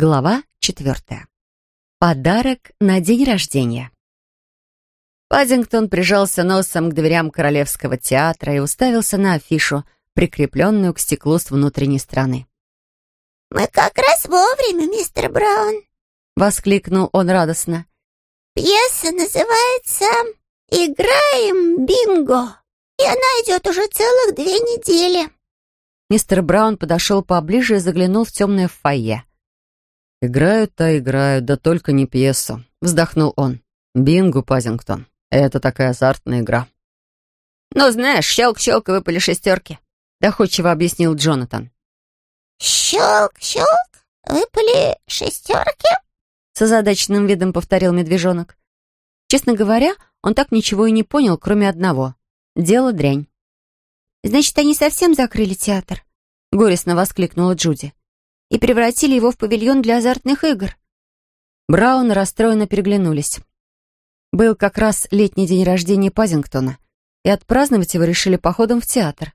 Глава четвертая. Подарок на день рождения. Паддингтон прижался носом к дверям Королевского театра и уставился на афишу, прикрепленную к стеклу с внутренней стороны. «Мы как раз вовремя, мистер Браун!» — воскликнул он радостно. «Пьеса называется «Играем бинго», и она идет уже целых две недели». Мистер Браун подошел поближе и заглянул в темное фойе. «Играют-то играют, да только не пьесу», — вздохнул он. «Бингу, Пазингтон. Это такая азартная игра». «Ну, знаешь, щелк-щелк, и выпали шестерки», — доходчиво объяснил Джонатан. «Щелк-щелк, выпали шестерки?» С озадаченным видом повторил медвежонок. Честно говоря, он так ничего и не понял, кроме одного. Дело дрянь. «Значит, они совсем закрыли театр?» — горестно воскликнула Джуди и превратили его в павильон для азартных игр. Браун расстроенно переглянулись. Был как раз летний день рождения Пазингтона, и отпраздновать его решили походом в театр.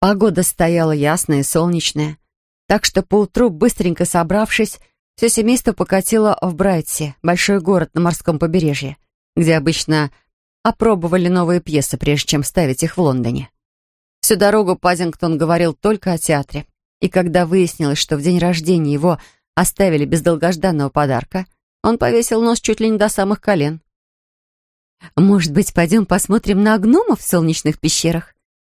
Погода стояла ясная и солнечная, так что поутру, быстренько собравшись, все семейство покатило в Брайтсе, большой город на морском побережье, где обычно опробовали новые пьесы, прежде чем ставить их в Лондоне. Всю дорогу Пазингтон говорил только о театре. И когда выяснилось, что в день рождения его оставили без долгожданного подарка, он повесил нос чуть ли не до самых колен. «Может быть, пойдем посмотрим на гномов в солнечных пещерах?»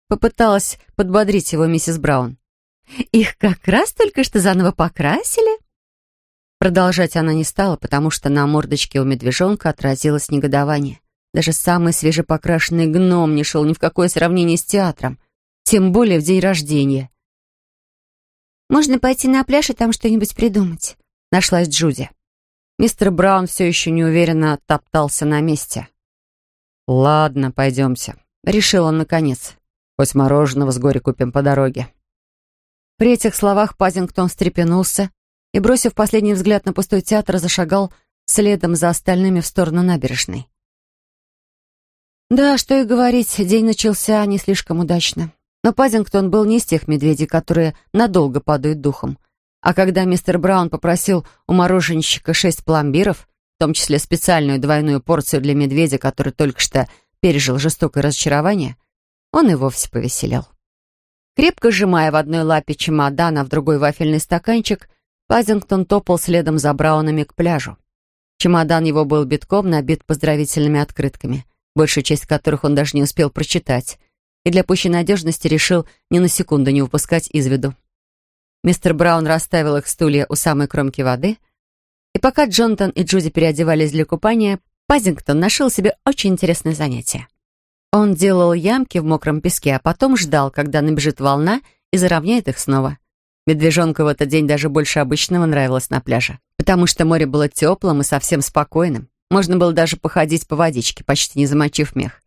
Попыталась подбодрить его миссис Браун. «Их как раз только что заново покрасили». Продолжать она не стала, потому что на мордочке у медвежонка отразилось негодование. Даже самый свежепокрашенный гном не шел ни в какое сравнение с театром, тем более в день рождения. «Можно пойти на пляж и там что-нибудь придумать», — нашлась Джуди. Мистер Браун все еще неуверенно топтался на месте. «Ладно, пойдемте», — решил он наконец. «Хоть мороженого с горя купим по дороге». При этих словах Пазингтон встрепенулся и, бросив последний взгляд на пустой театр, зашагал следом за остальными в сторону набережной. Да, что и говорить, день начался не слишком удачно. Но Пазингтон был не из тех медведей, которые надолго падают духом. А когда мистер Браун попросил у мороженщика шесть пломбиров, в том числе специальную двойную порцию для медведя, который только что пережил жестокое разочарование, он и вовсе повеселел. Крепко сжимая в одной лапе чемодан, а в другой вафельный стаканчик, Пазингтон топал следом за Браунами к пляжу. Чемодан его был битком набит поздравительными открытками, большую часть которых он даже не успел прочитать — и для пущей надежности решил ни на секунду не выпускать из виду. Мистер Браун расставил их стулья у самой кромки воды, и пока Джонатан и Джуди переодевались для купания, Пазингтон нашел себе очень интересное занятие. Он делал ямки в мокром песке, а потом ждал, когда набежит волна и заровняет их снова. Медвежонку в этот день даже больше обычного нравилось на пляже, потому что море было теплым и совсем спокойным. Можно было даже походить по водичке, почти не замочив мех.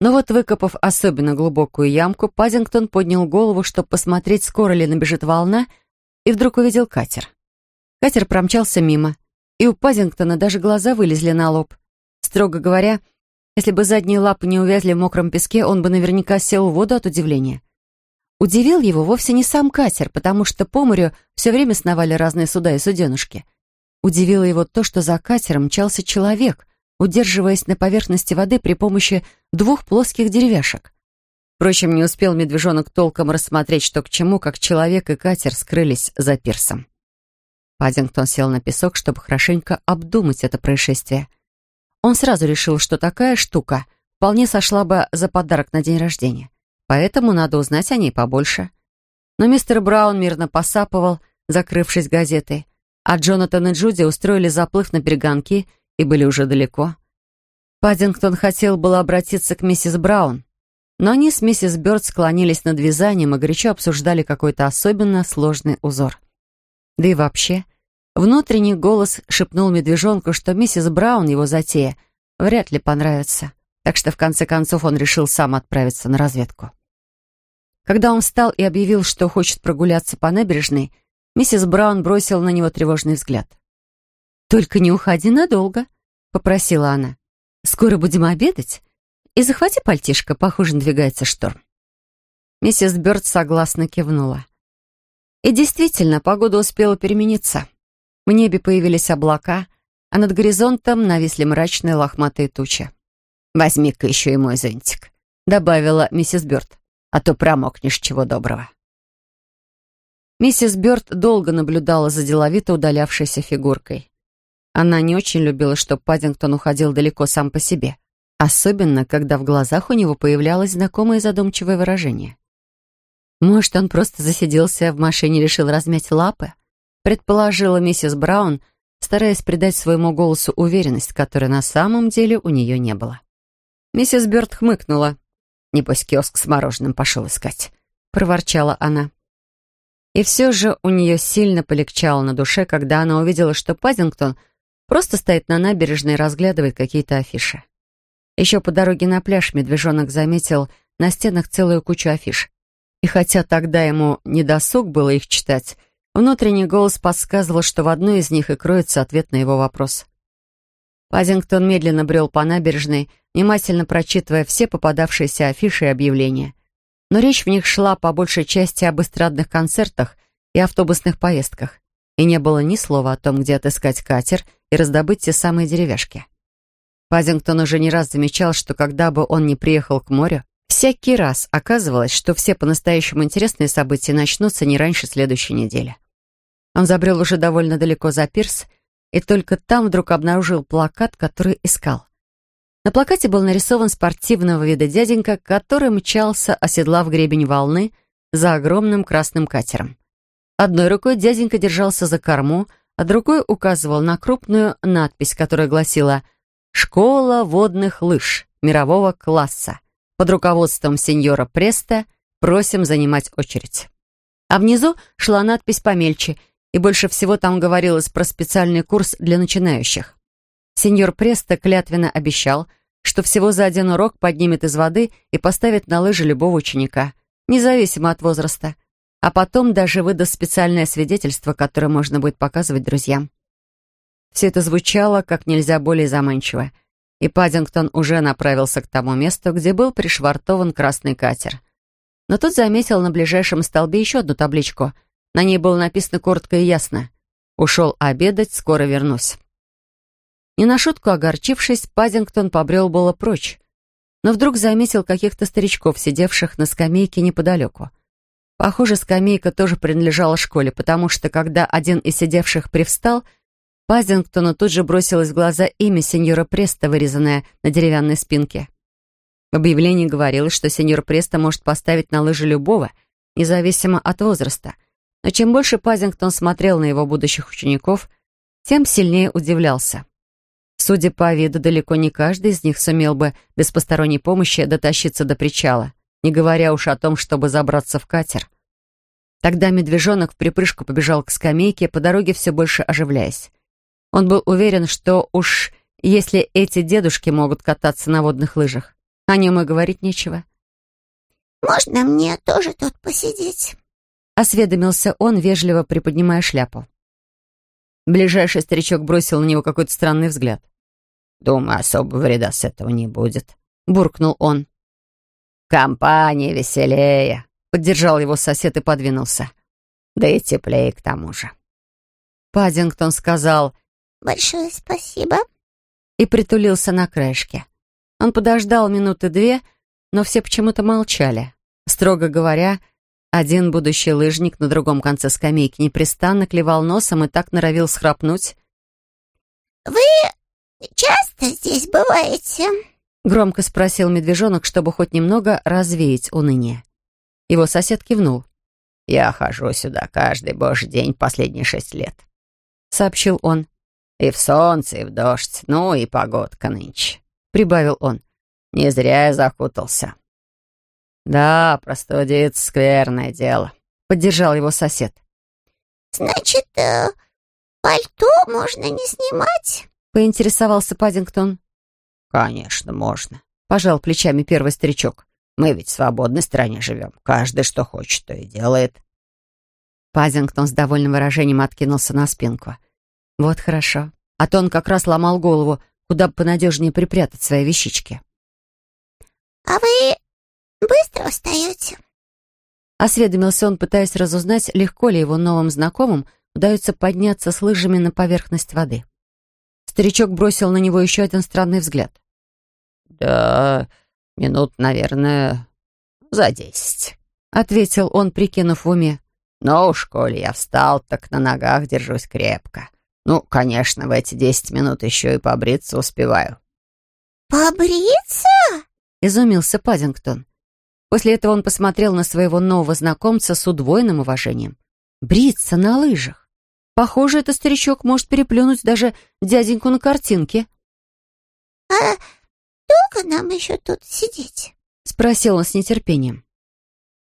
Но вот, выкопав особенно глубокую ямку, Пазингтон поднял голову, чтобы посмотреть, скоро ли набежит волна, и вдруг увидел катер. Катер промчался мимо, и у Пазингтона даже глаза вылезли на лоб. Строго говоря, если бы задние лапы не увязли в мокром песке, он бы наверняка сел в воду от удивления. Удивил его вовсе не сам катер, потому что по морю все время сновали разные суда и суденушки. Удивило его то, что за катером мчался человек — удерживаясь на поверхности воды при помощи двух плоских деревяшек. Впрочем, не успел медвежонок толком рассмотреть, что к чему, как человек и катер скрылись за пирсом. Паддингтон сел на песок, чтобы хорошенько обдумать это происшествие. Он сразу решил, что такая штука вполне сошла бы за подарок на день рождения, поэтому надо узнать о ней побольше. Но мистер Браун мирно посапывал, закрывшись газетой, а Джонатан и Джуди устроили заплыв на перегонки и были уже далеко. Паддингтон хотел было обратиться к миссис Браун, но они с миссис Бёрд склонились над вязанием и горячо обсуждали какой-то особенно сложный узор. Да и вообще, внутренний голос шепнул медвежонку, что миссис Браун его затея вряд ли понравится, так что в конце концов он решил сам отправиться на разведку. Когда он встал и объявил, что хочет прогуляться по набережной, миссис Браун бросила на него тревожный взгляд. «Только не уходи надолго», — попросила она. «Скоро будем обедать. И захвати пальтишко, похоже, надвигается шторм». Миссис Бёрд согласно кивнула. И действительно, погода успела перемениться. В небе появились облака, а над горизонтом нависли мрачные лохматые тучи. «Возьми-ка еще и мой зонтик», — добавила миссис Бёрд, «а то промокнешь чего доброго». Миссис Бёрд долго наблюдала за деловито удалявшейся фигуркой. Она не очень любила, чтобы Паддингтон уходил далеко сам по себе, особенно, когда в глазах у него появлялось знакомое задумчивое выражение. Может, он просто засиделся в машине и решил размять лапы? Предположила миссис Браун, стараясь придать своему голосу уверенность, которой на самом деле у нее не было. Миссис Бёрд хмыкнула. «Небось, киоск с мороженым пошел искать», — проворчала она. И все же у нее сильно полегчало на душе, когда она увидела, что Пазингтон просто стоит на набережной и разглядывает какие-то афиши. Еще по дороге на пляж медвежонок заметил на стенах целую кучу афиш. И хотя тогда ему не досуг было их читать, внутренний голос подсказывал, что в одной из них и кроется ответ на его вопрос. Пазингтон медленно брел по набережной, внимательно прочитывая все попадавшиеся афиши и объявления. Но речь в них шла по большей части об эстрадных концертах и автобусных поездках, и не было ни слова о том, где отыскать катер и раздобыть те самые деревяшки. Пазингтон уже не раз замечал, что когда бы он не приехал к морю, Всякий раз оказывалось, что все по-настоящему интересные события начнутся не раньше следующей недели. Он забрел уже довольно далеко за пирс и только там вдруг обнаружил плакат, который искал. На плакате был нарисован спортивного вида дяденька, который мчался, оседлав гребень волны за огромным красным катером. Одной рукой дяденька держался за корму, а другой указывал на крупную надпись, которая гласила «Школа водных лыж мирового класса» под руководством сеньора Преста просим занимать очередь. А внизу шла надпись помельче, и больше всего там говорилось про специальный курс для начинающих. Сеньор Преста клятвенно обещал, что всего за один урок поднимет из воды и поставит на лыжи любого ученика, независимо от возраста, а потом даже выдаст специальное свидетельство, которое можно будет показывать друзьям. Все это звучало как нельзя более заманчиво — и Паддингтон уже направился к тому месту, где был пришвартован красный катер. Но тут заметил на ближайшем столбе еще одну табличку. На ней было написано коротко и ясно. «Ушел обедать, скоро вернусь». Не на шутку огорчившись, Паддингтон побрел было прочь, но вдруг заметил каких-то старичков, сидевших на скамейке неподалеку. Похоже, скамейка тоже принадлежала школе, потому что, когда один из сидевших привстал, Пазингтону тут же бросилось в глаза имя сеньора Преста, вырезанное на деревянной спинке. В объявлении говорилось, что сеньор Преста может поставить на лыжи любого, независимо от возраста. Но чем больше Пазингтон смотрел на его будущих учеников, тем сильнее удивлялся. Судя по виду, далеко не каждый из них сумел бы без посторонней помощи дотащиться до причала, не говоря уж о том, чтобы забраться в катер. Тогда медвежонок в припрыжку побежал к скамейке, по дороге все больше оживляясь. Он был уверен, что уж если эти дедушки могут кататься на водных лыжах, о нем и говорить нечего. «Можно мне тоже тут посидеть?» — осведомился он, вежливо приподнимая шляпу. Ближайший старичок бросил на него какой-то странный взгляд. «Думаю, особого вреда с этого не будет», — буркнул он. «Компания веселее», — поддержал его сосед и подвинулся. «Да и теплее к тому же». Паддингтон сказал «Большое спасибо». И притулился на краешке. Он подождал минуты две, но все почему-то молчали. Строго говоря, один будущий лыжник на другом конце скамейки непрестанно клевал носом и так норовил схрапнуть. «Вы часто здесь бываете?» Громко спросил медвежонок, чтобы хоть немного развеять уныние. Его сосед кивнул. «Я хожу сюда каждый божий день последние шесть лет», — сообщил он. И в солнце, и в дождь, ну и погодка нынче», — прибавил он. «Не зря я закутался». «Да, простудиться — скверное дело», — поддержал его сосед. «Значит, э, пальто можно не снимать?» — поинтересовался Паддингтон. «Конечно, можно», — пожал плечами первый старичок. «Мы ведь в свободной стране живем. Каждый что хочет, то и делает». Паддингтон с довольным выражением откинулся на спинку. Вот хорошо. А то он как раз ломал голову, куда бы понадежнее припрятать свои вещички. «А вы быстро устаете?» Осведомился он, пытаясь разузнать, легко ли его новым знакомым удается подняться с лыжами на поверхность воды. Старичок бросил на него еще один странный взгляд. «Да, минут, наверное, за десять», — ответил он, прикинув в уме. «Но уж, коли я встал, так на ногах держусь крепко. Ну, конечно, в эти десять минут еще и побриться успеваю». «Побриться?» — изумился Паддингтон. После этого он посмотрел на своего нового знакомца с удвоенным уважением. «Бриться на лыжах! Похоже, этот старичок может переплюнуть даже дяденьку на картинке». «А долго нам еще тут сидеть?» — спросил он с нетерпением.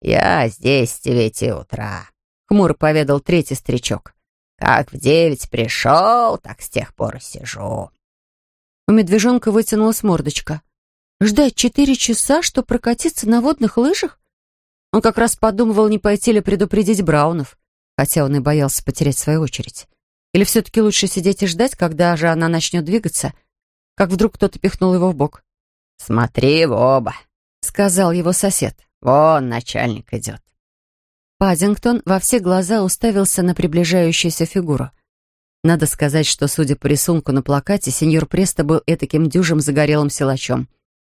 «Я здесь с девяти утра», — хмуро поведал третий старичок. «Как в девять пришел, так с тех пор сижу». У медвежонка вытянулась мордочка. Ждать четыре часа, чтобы прокатиться на водных лыжах? Он как раз подумывал, не пойти ли предупредить Браунов, хотя он и боялся потерять свою очередь. Или все-таки лучше сидеть и ждать, когда же она начнет двигаться, как вдруг кто-то пихнул его в бок. «Смотри в оба», — сказал его сосед. «Вон начальник идет». Паддингтон во все глаза уставился на приближающуюся фигуру. Надо сказать, что, судя по рисунку на плакате, сеньор Преста был этаким дюжим загорелым силачом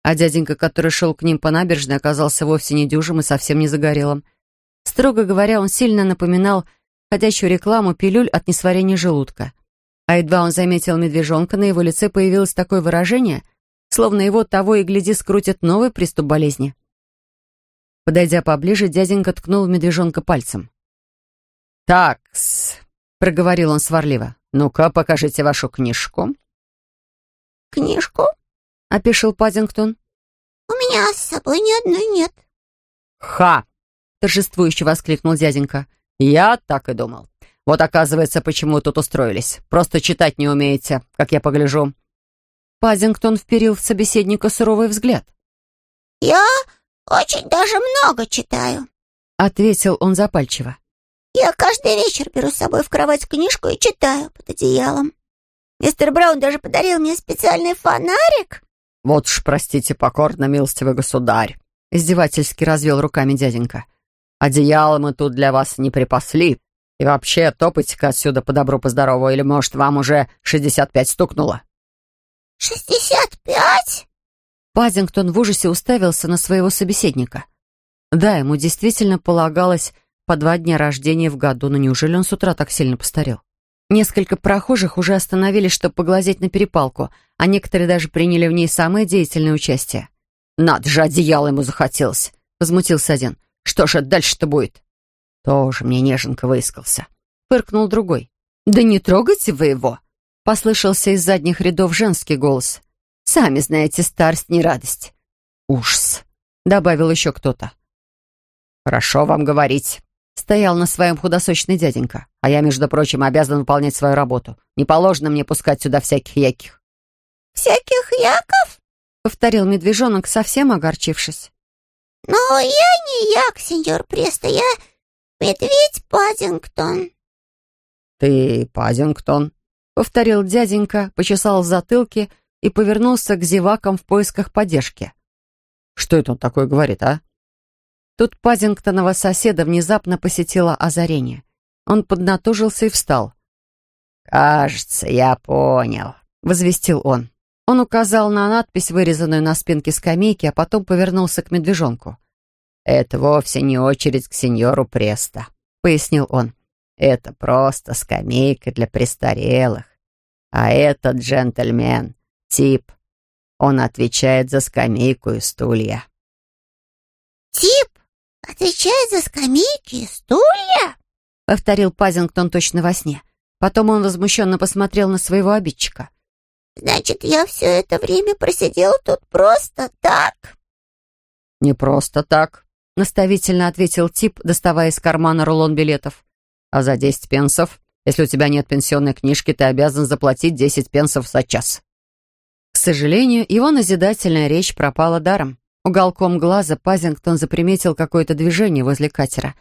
а дяденька, который шел к ним по набережной, оказался вовсе не дюжим и совсем не загорелым. Строго говоря, он сильно напоминал ходячую рекламу пилюль от несварения желудка. А едва он заметил медвежонка, на его лице появилось такое выражение, словно его того и гляди скрутит новый приступ болезни. Подойдя поближе, дяденька ткнул медвежонка пальцем. «Такс», — проговорил он сварливо, — «ну-ка, покажите вашу книжку». «Книжку?» — опешил Паддингтон. «У меня с собой ни одной нет». «Ха!» — торжествующе воскликнул дяденька. «Я так и думал. Вот оказывается, почему тут устроились. Просто читать не умеете, как я погляжу». Паддингтон вперил в собеседника суровый взгляд. «Я очень даже много читаю», — ответил он запальчиво. «Я каждый вечер беру с собой в кровать книжку и читаю под одеялом. Мистер Браун даже подарил мне специальный фонарик». «Вот уж, простите, покорно, милостивый государь», — издевательски развел руками дяденька. «Одеяло мы тут для вас не припасли. И вообще, топайте-ка отсюда по добру, по здорову, или, может, вам уже шестьдесят пять стукнуло?» «Шестьдесят пять?» Пазингтон в ужасе уставился на своего собеседника. Да, ему действительно полагалось по два дня рождения в году, но неужели он с утра так сильно постарел? Несколько прохожих уже остановились, чтобы поглазеть на перепалку, а некоторые даже приняли в ней самое деятельное участие. «Надо же, одеяло ему захотелось!» — возмутился один. «Что ж это дальше-то будет?» «Тоже мне неженка выискался», — фыркнул другой. «Да не трогайте вы его!» — послышался из задних рядов женский голос. «Сами знаете, старость не радость». «Ужас!» — добавил еще кто-то. «Хорошо вам говорить», Стоял на своем худосочный дяденька. А я, между прочим, обязан выполнять свою работу. Не положено мне пускать сюда всяких яких. «Всяких яков?» — повторил медвежонок, совсем огорчившись. «Но я не як, сеньор Преста, я медведь Паддингтон». «Ты Паддингтон?» — повторил дяденька, почесал в затылке и повернулся к зевакам в поисках поддержки. «Что это он такое говорит, а?» Тут Пазингтонова соседа внезапно посетило озарение. Он поднатужился и встал. «Кажется, я понял», — возвестил он. Он указал на надпись, вырезанную на спинке скамейки, а потом повернулся к медвежонку. «Это вовсе не очередь к сеньору Преста», — пояснил он. «Это просто скамейка для престарелых. А этот джентльмен, тип, он отвечает за скамейку и стулья». «Тип?» «Отвечает за скамейки и стулья?» — повторил Пазингтон точно во сне. Потом он возмущенно посмотрел на своего обидчика. «Значит, я все это время просидел тут просто так?» «Не просто так», — наставительно ответил тип, доставая из кармана рулон билетов. «А за десять пенсов, если у тебя нет пенсионной книжки, ты обязан заплатить десять пенсов за час». К сожалению, его назидательная речь пропала даром. Уголком глаза Пазингтон заприметил какое-то движение возле катера.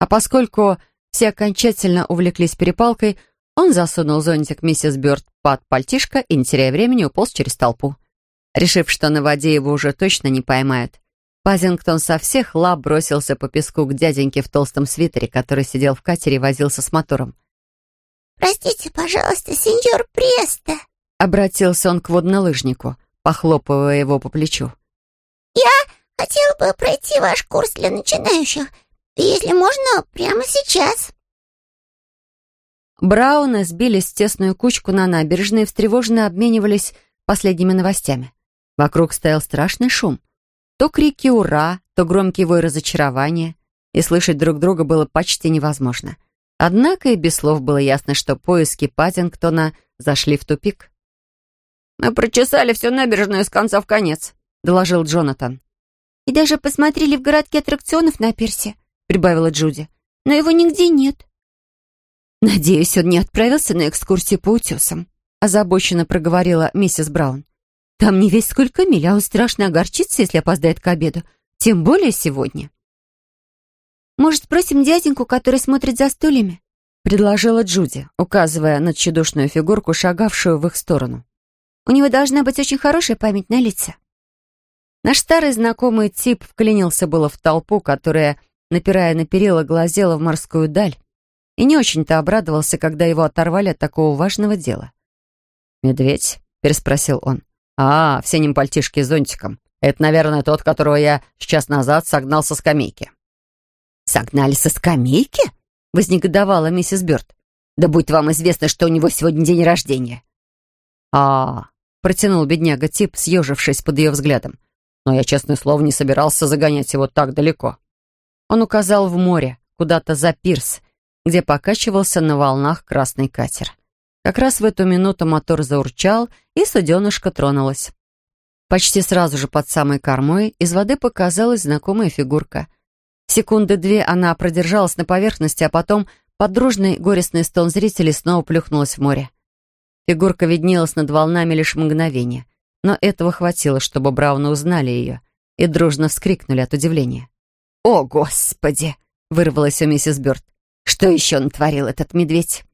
А поскольку все окончательно увлеклись перепалкой, он засунул зонтик миссис Бёрд под пальтишко и, не теряя времени, уполз через толпу. Решив, что на воде его уже точно не поймают, Пазингтон со всех лап бросился по песку к дяденьке в толстом свитере, который сидел в катере и возился с мотором. Простите, пожалуйста, сеньор Преста!» Обратился он к воднолыжнику, похлопывая его по плечу. «Я хотел бы пройти ваш курс для начинающих, если можно, прямо сейчас». Брауны сбились в тесную кучку на набережной и встревоженно обменивались последними новостями. Вокруг стоял страшный шум. То крики «Ура!», то громкий вой разочарования, и слышать друг друга было почти невозможно. Однако и без слов было ясно, что поиски Паттингтона зашли в тупик. «Мы прочесали всю набережную с конца в конец», — доложил Джонатан. «И даже посмотрели в городке аттракционов на пирсе», — прибавила Джуди. «Но его нигде нет». «Надеюсь, он не отправился на экскурсию по утесам», — озабоченно проговорила миссис Браун. «Там не весь сколько миль, а он страшно огорчится, если опоздает к обеду. Тем более сегодня». «Может, спросим дяденьку, который смотрит за стульями?» — предложила Джуди, указывая на тщедушную фигурку, шагавшую в их сторону. «У него должна быть очень хорошая память на лица». Наш старый знакомый тип вклинился было в толпу, которая, напирая на перила, глазела в морскую даль, и не очень-то обрадовался, когда его оторвали от такого важного дела. «Медведь?» — переспросил он. «А, в синем пальтишке с зонтиком. Это, наверное, тот, которого я час назад согнал со скамейки». «Согнали со скамейки?» — вознегодовала миссис Бёрд. «Да будет вам известно, что у него сегодня день рождения». «А, — протянул бедняга Тип, съежившись под ее взглядом. «Но я, честное слово, не собирался загонять его так далеко». Он указал в море, куда-то за пирс, где покачивался на волнах красный катер. Как раз в эту минуту мотор заурчал, и суденышко тронулось. Почти сразу же под самой кормой из воды показалась знакомая фигурка. Секунды две она продержалась на поверхности, а потом под дружный горестный стон зрителей снова плюхнулась в море. Фигурка виднелась над волнами лишь мгновение, но этого хватило, чтобы Брауны узнали ее и дружно вскрикнули от удивления. «О, Господи!» — вырвалась у миссис Бёрд. «Что еще натворил этот медведь?»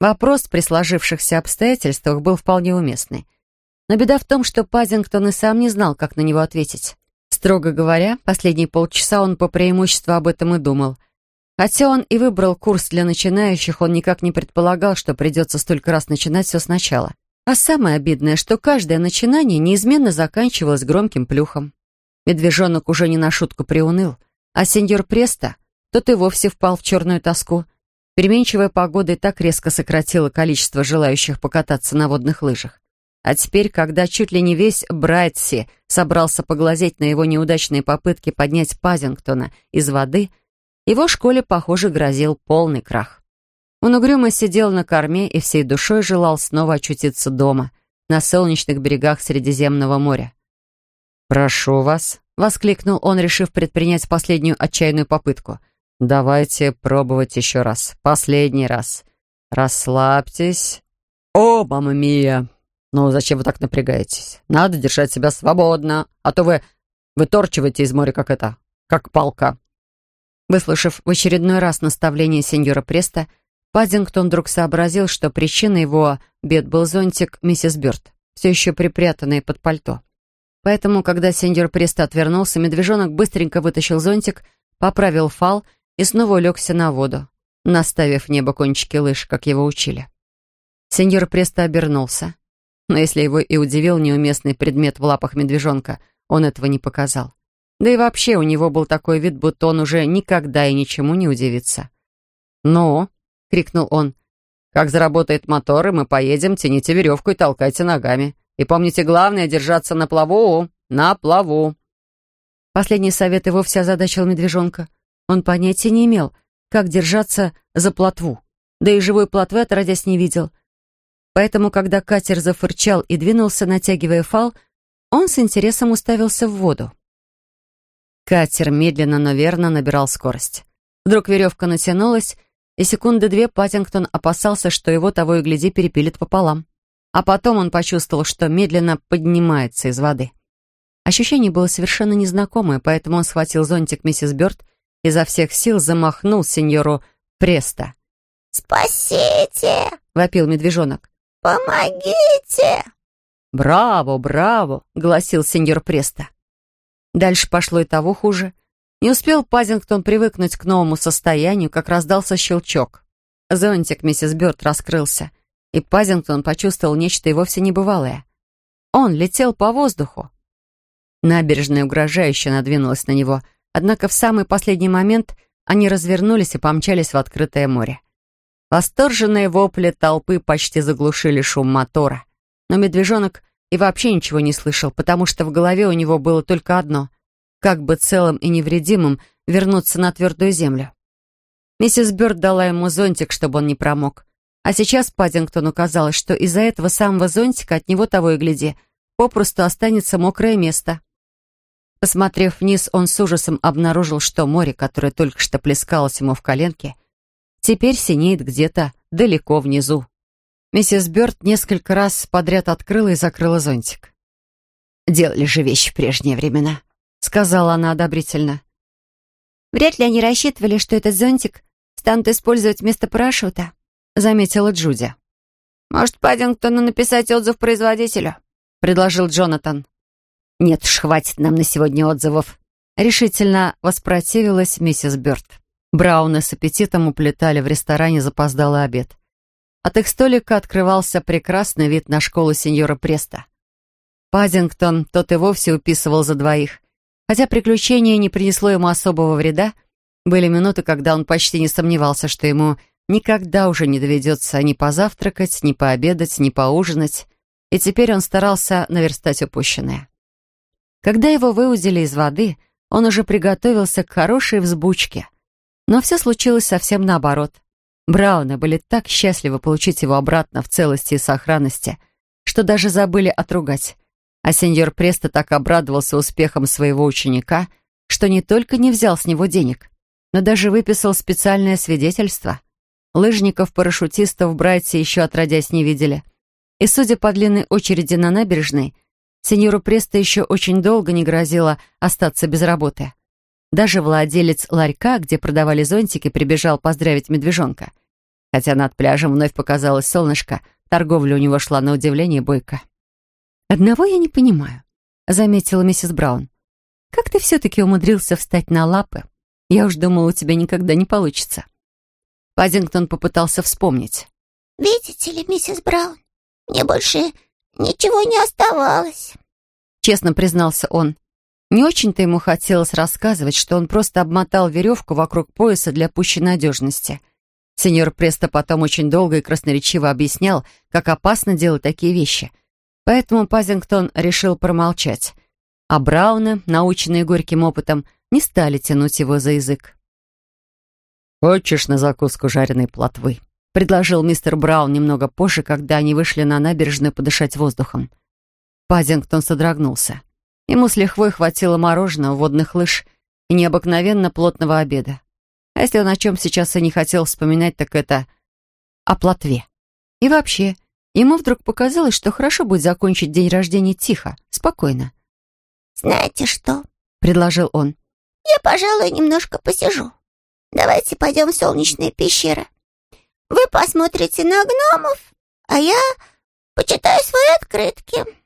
Вопрос при сложившихся обстоятельствах был вполне уместный. Но беда в том, что Пазингтон и сам не знал, как на него ответить. Строго говоря, последние полчаса он по преимуществу об этом и думал. Хотя он и выбрал курс для начинающих, он никак не предполагал, что придется столько раз начинать все сначала. А самое обидное, что каждое начинание неизменно заканчивалось громким плюхом. Медвежонок уже не на шутку приуныл, а сеньор Преста, тот и вовсе впал в черную тоску. Переменчивая погода и так резко сократила количество желающих покататься на водных лыжах. А теперь, когда чуть ли не весь Брайтси собрался поглазеть на его неудачные попытки поднять Пазингтона из воды, его школе, похоже, грозил полный крах. Он угрюмо сидел на корме и всей душой желал снова очутиться дома, на солнечных берегах Средиземного моря. «Прошу вас», — воскликнул он, решив предпринять последнюю отчаянную попытку — Давайте пробовать еще раз. Последний раз. Расслабьтесь. О, мама мия! Ну, зачем вы так напрягаетесь? Надо держать себя свободно, а то вы выторчиваете из моря, как это, как палка. Выслушав в очередной раз наставление сеньора Преста, Паддингтон вдруг сообразил, что причиной его бед был зонтик миссис Бёрд, все еще припрятанный под пальто. Поэтому, когда сеньор Преста отвернулся, медвежонок быстренько вытащил зонтик, поправил фал и снова улегся на воду, наставив небо кончики лыж, как его учили. Сеньор Престо обернулся, но если его и удивил неуместный предмет в лапах медвежонка, он этого не показал. Да и вообще у него был такой вид, будто он уже никогда и ничему не удивится. «Ну?» — крикнул он. «Как заработает мотор, и мы поедем, тяните веревку и толкайте ногами. И помните, главное — держаться на плаву, на плаву». Последний совет и вовсе озадачил медвежонка — он понятия не имел, как держаться за плотву, да и живой плотвы отродясь не видел. Поэтому, когда катер зафырчал и двинулся, натягивая фал, он с интересом уставился в воду. Катер медленно, но верно набирал скорость. Вдруг веревка натянулась, и секунды две Паттингтон опасался, что его того и гляди перепилит пополам. А потом он почувствовал, что медленно поднимается из воды. Ощущение было совершенно незнакомое, поэтому он схватил зонтик миссис Бёрд изо всех сил замахнул сеньору Преста. «Спасите!» — вопил медвежонок. «Помогите!» «Браво, браво!» — гласил сеньор Преста. Дальше пошло и того хуже. Не успел Пазингтон привыкнуть к новому состоянию, как раздался щелчок. зонтик миссис Бёрд раскрылся, и Пазингтон почувствовал нечто и вовсе небывалое. Он летел по воздуху. Набережная угрожающе надвинулась на него, однако в самый последний момент они развернулись и помчались в открытое море. Восторженные вопли толпы почти заглушили шум мотора, но медвежонок и вообще ничего не слышал, потому что в голове у него было только одно — как бы целым и невредимым вернуться на твердую землю. Миссис Бёрд дала ему зонтик, чтобы он не промок. А сейчас Паддингтону казалось, что из-за этого самого зонтика от него того и гляди, попросту останется мокрое место. Посмотрев вниз, он с ужасом обнаружил, что море, которое только что плескалось ему в коленке, теперь синеет где-то далеко внизу. Миссис Бёрд несколько раз подряд открыла и закрыла зонтик. «Делали же вещи в прежние времена», — сказала она одобрительно. «Вряд ли они рассчитывали, что этот зонтик станут использовать вместо парашюта», — заметила Джуди. «Может, Паддингтону написать отзыв производителю?» — предложил Джонатан. «Нет уж, хватит нам на сегодня отзывов», — решительно воспротивилась миссис Бёрд. Брауны с аппетитом уплетали в ресторане запоздалый обед. От их столика открывался прекрасный вид на школу сеньора Преста. Паддингтон тот и вовсе уписывал за двоих. Хотя приключение не принесло ему особого вреда, были минуты, когда он почти не сомневался, что ему никогда уже не доведется ни позавтракать, ни пообедать, ни поужинать, и теперь он старался наверстать упущенное. Когда его выудили из воды, он уже приготовился к хорошей взбучке. Но все случилось совсем наоборот. Брауны были так счастливы получить его обратно в целости и сохранности, что даже забыли отругать. А сеньор Престо так обрадовался успехом своего ученика, что не только не взял с него денег, но даже выписал специальное свидетельство. Лыжников-парашютистов братья еще отродясь не видели. И, судя по длинной очереди на набережной, сеньору Престо еще очень долго не грозило остаться без работы. Даже владелец ларька, где продавали зонтики, прибежал поздравить медвежонка. Хотя над пляжем вновь показалось солнышко, торговля у него шла на удивление бойко. «Одного я не понимаю», — заметила миссис Браун. «Как ты все-таки умудрился встать на лапы? Я уж думала, у тебя никогда не получится». Паддингтон попытался вспомнить. «Видите ли, миссис Браун, мне больше ничего не оставалось», — честно признался он. Не очень-то ему хотелось рассказывать, что он просто обмотал веревку вокруг пояса для пущей надежности. Сеньор Престо потом очень долго и красноречиво объяснял, как опасно делать такие вещи — Поэтому Пазингтон решил промолчать. А Брауны, наученные горьким опытом, не стали тянуть его за язык. «Хочешь на закуску жареной плотвы?» — предложил мистер Браун немного позже, когда они вышли на набережную подышать воздухом. Пазингтон содрогнулся. Ему с лихвой хватило мороженого, водных лыж и необыкновенно плотного обеда. А если он о чем сейчас и не хотел вспоминать, так это о плотве. И вообще, Ему вдруг показалось, что хорошо будет закончить день рождения тихо, спокойно. «Знаете что?» — предложил он. «Я, пожалуй, немножко посижу. Давайте пойдем в солнечные пещеры. Вы посмотрите на гномов, а я почитаю свои открытки».